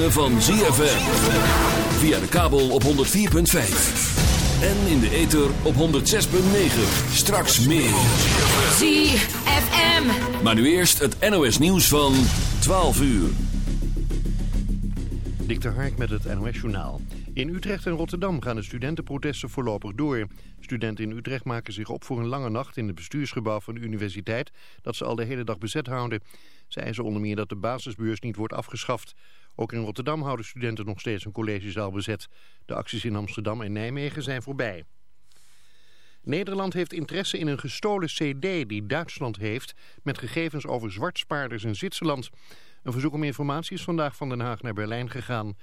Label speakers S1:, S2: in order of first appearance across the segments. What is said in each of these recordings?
S1: van ZFM. Via de kabel op 104.5. En in de ether op 106.9. Straks meer. ZFM. Maar nu eerst het NOS nieuws van 12 uur.
S2: Dik Hark met het NOS journaal. In Utrecht en Rotterdam gaan de studentenprotesten voorlopig door. Studenten in Utrecht maken zich op voor een lange nacht in het bestuursgebouw van de universiteit... dat ze al de hele dag bezet houden. Zij eisen onder meer dat de basisbeurs niet wordt afgeschaft. Ook in Rotterdam houden studenten nog steeds een collegezaal bezet. De acties in Amsterdam en Nijmegen zijn voorbij. Nederland heeft interesse in een gestolen cd die Duitsland heeft... met gegevens over zwartspaarders in Zwitserland. Een verzoek om informatie is vandaag van Den Haag naar Berlijn gegaan.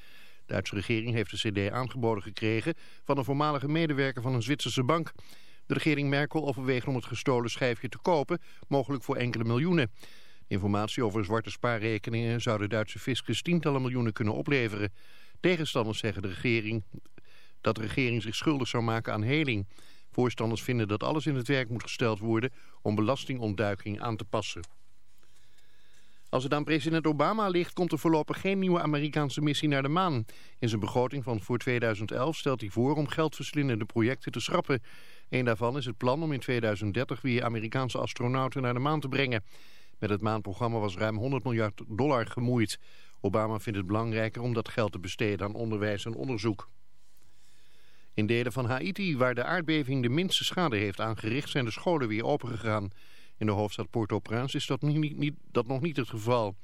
S2: De Duitse regering heeft de cd aangeboden gekregen... van een voormalige medewerker van een Zwitserse bank. De regering Merkel overweegt om het gestolen schijfje te kopen... mogelijk voor enkele miljoenen. Informatie over zwarte spaarrekeningen zou de Duitse fiscus tientallen miljoenen kunnen opleveren. Tegenstanders zeggen de regering dat de regering zich schuldig zou maken aan heling. Voorstanders vinden dat alles in het werk moet gesteld worden om belastingontduiking aan te passen. Als het aan president Obama ligt, komt er voorlopig geen nieuwe Amerikaanse missie naar de maan. In zijn begroting van voor 2011 stelt hij voor om geldverslindende projecten te schrappen. Een daarvan is het plan om in 2030 weer Amerikaanse astronauten naar de maan te brengen. Met het maanprogramma was ruim 100 miljard dollar gemoeid. Obama vindt het belangrijker om dat geld te besteden aan onderwijs en onderzoek. In delen van Haiti, waar de aardbeving de minste schade heeft aangericht, zijn de scholen weer opengegaan. In de hoofdstad Port-au-Prince is dat, niet, niet, dat nog niet het geval.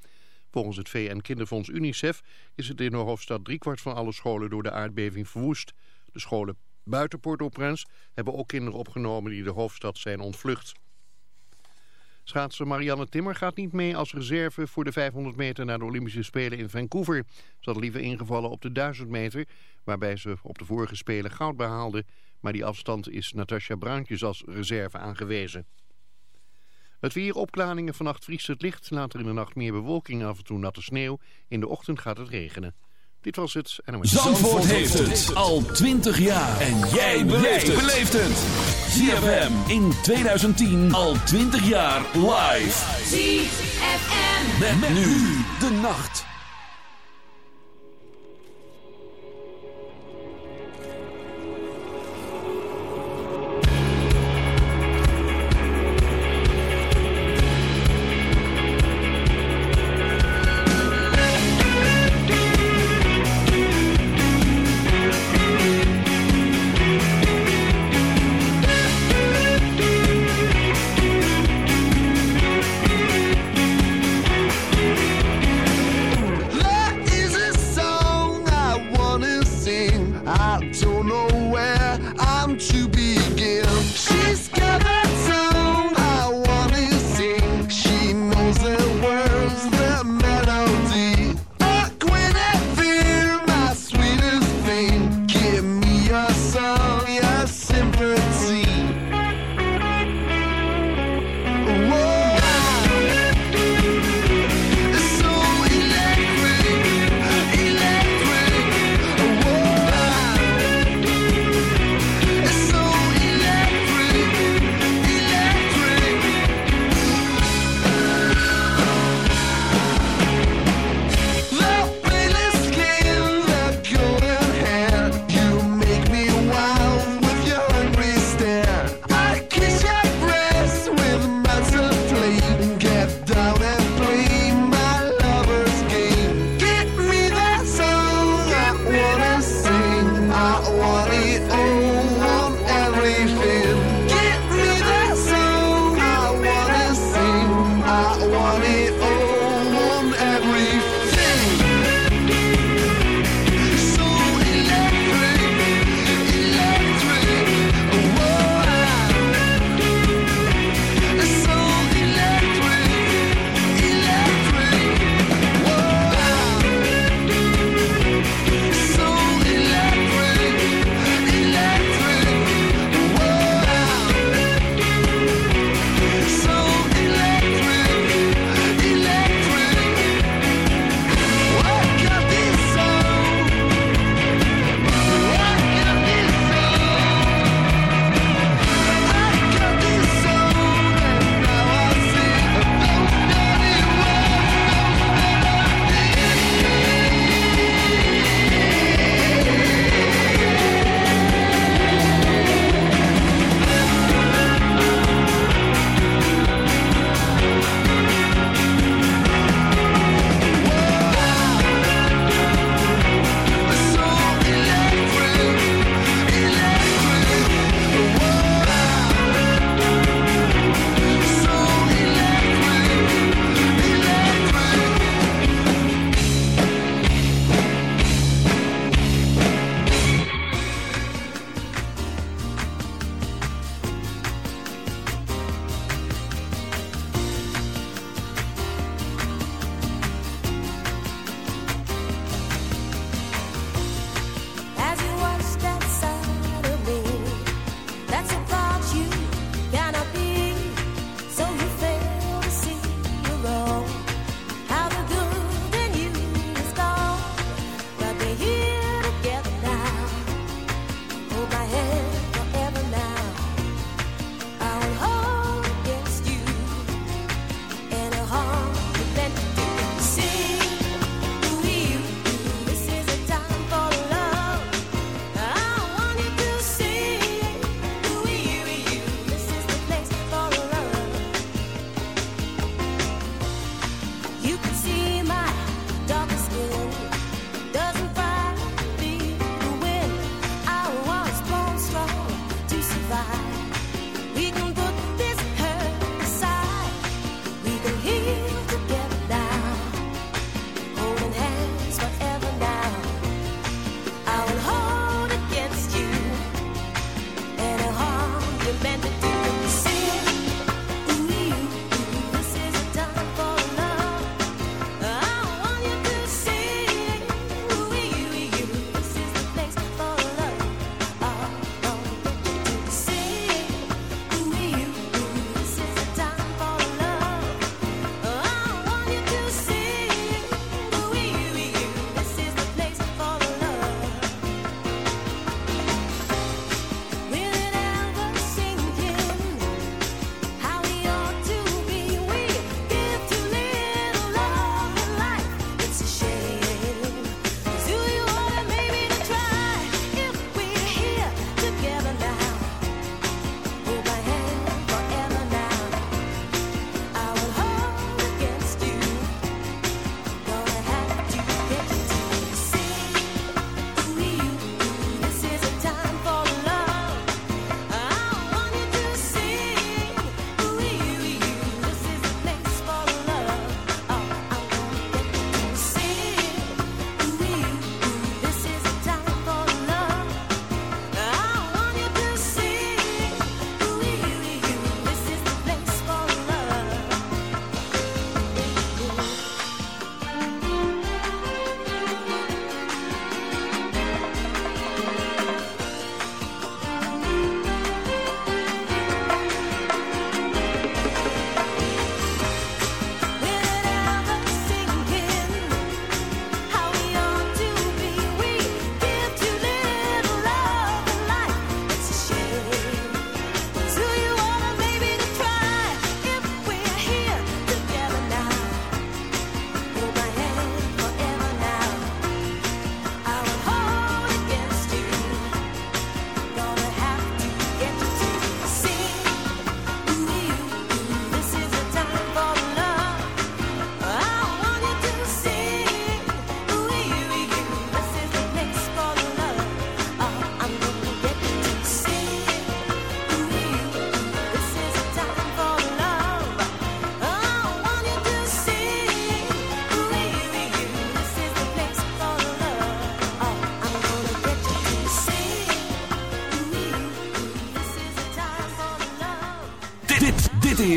S2: Volgens het VN-kinderfonds UNICEF is het in de hoofdstad driekwart van alle scholen door de aardbeving verwoest. De scholen buiten Port-au-Prince hebben ook kinderen opgenomen die de hoofdstad zijn ontvlucht. Schaatser Marianne Timmer gaat niet mee als reserve voor de 500 meter naar de Olympische Spelen in Vancouver. Ze had liever ingevallen op de 1000 meter, waarbij ze op de vorige Spelen goud behaalde. Maar die afstand is Natasja Bruintjes als reserve aangewezen. Het weer opklaringen vannacht vriest het licht, later in de nacht meer bewolking af en toe natte sneeuw. In de ochtend gaat het regenen. Dit was het NOS.
S1: Zandvoort, heeft het al 20 jaar. En jij beleeft het. ZFM in 2010 al 20 jaar live. ZFM. Met, met nu de nacht.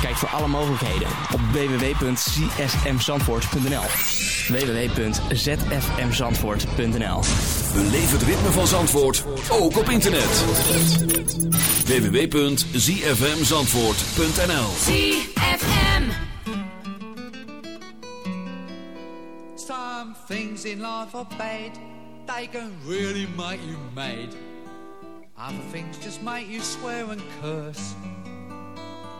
S3: Kijk voor alle mogelijkheden op www.csmzandvoort.nl www.zfmzandvoort.nl
S4: Beleef het ritme van Zandvoort, ook op internet. www.zfmzandvoort.nl
S5: CFM.
S6: Some things in life are bad, they can really make you mad. Other things just make you swear and curse.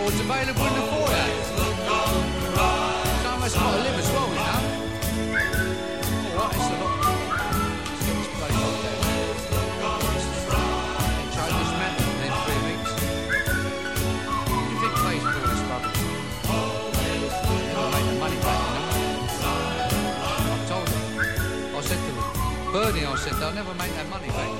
S6: This record's available in the foyer. Much got to live as well, you know. Alright, it's a lot. Place weeks. You think the money back. I told him. I said to him, Bernie, I said, they'll never make that money back.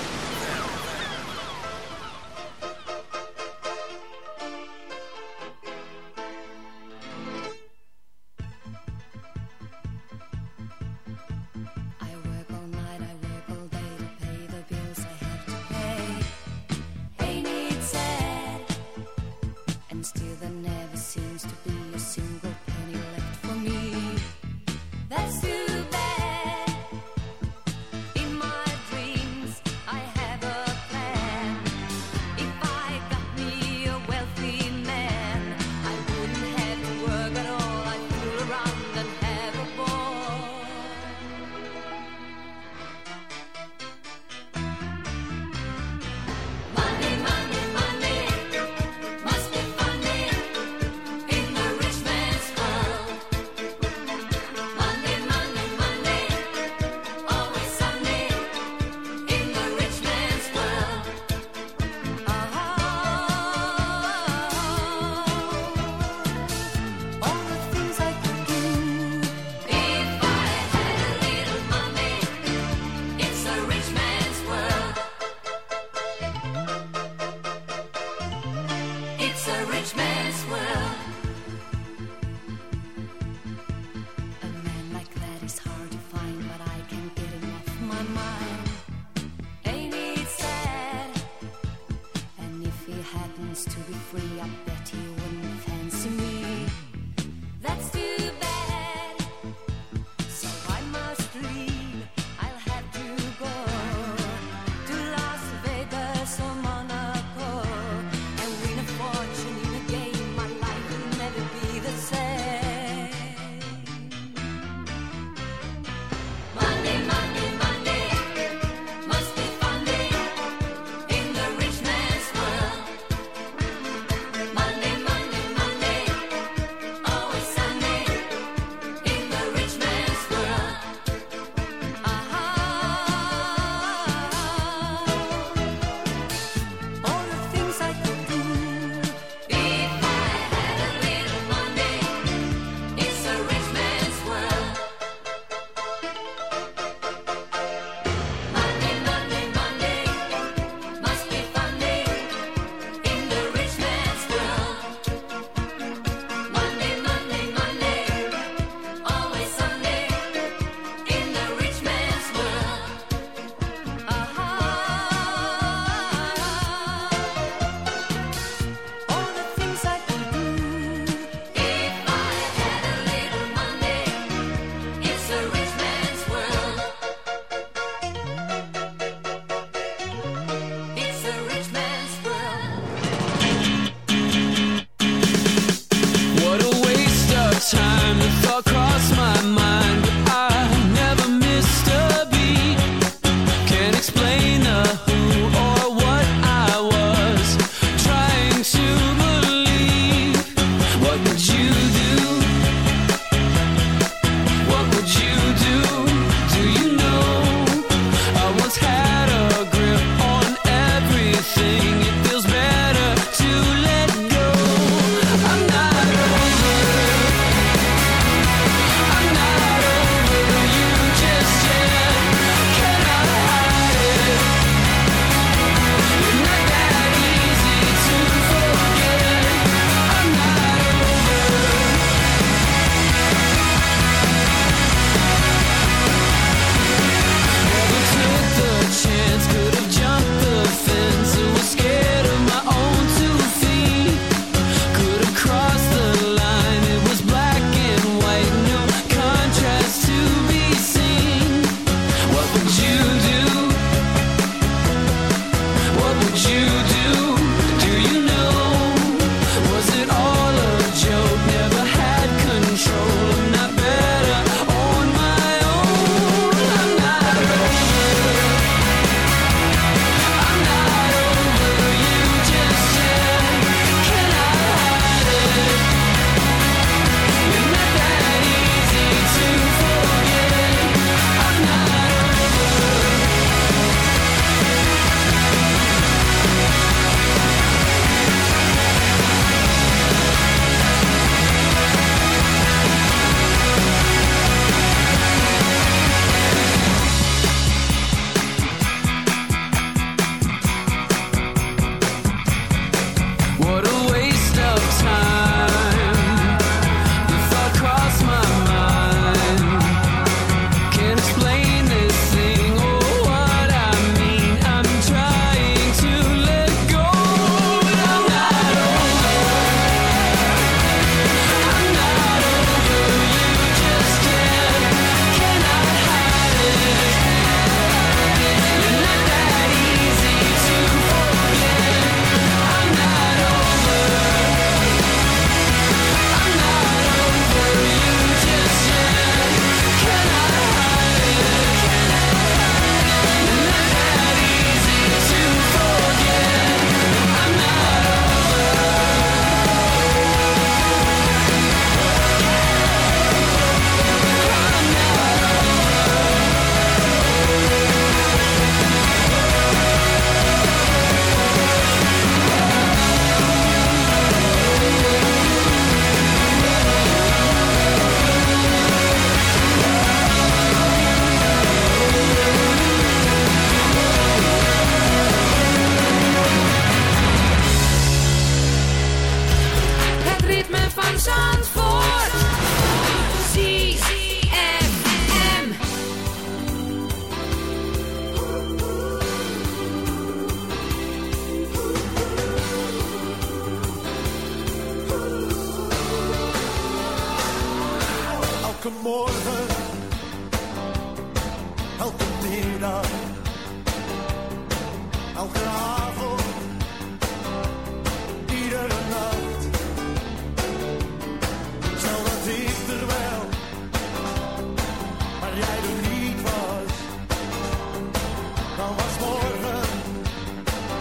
S5: was morgen,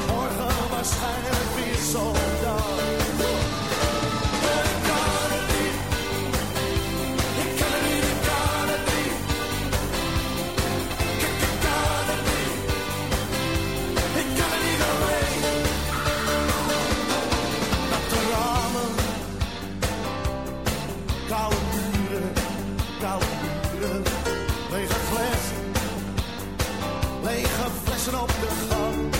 S5: morgen waarschijnlijk weer zo. dansen op de gang.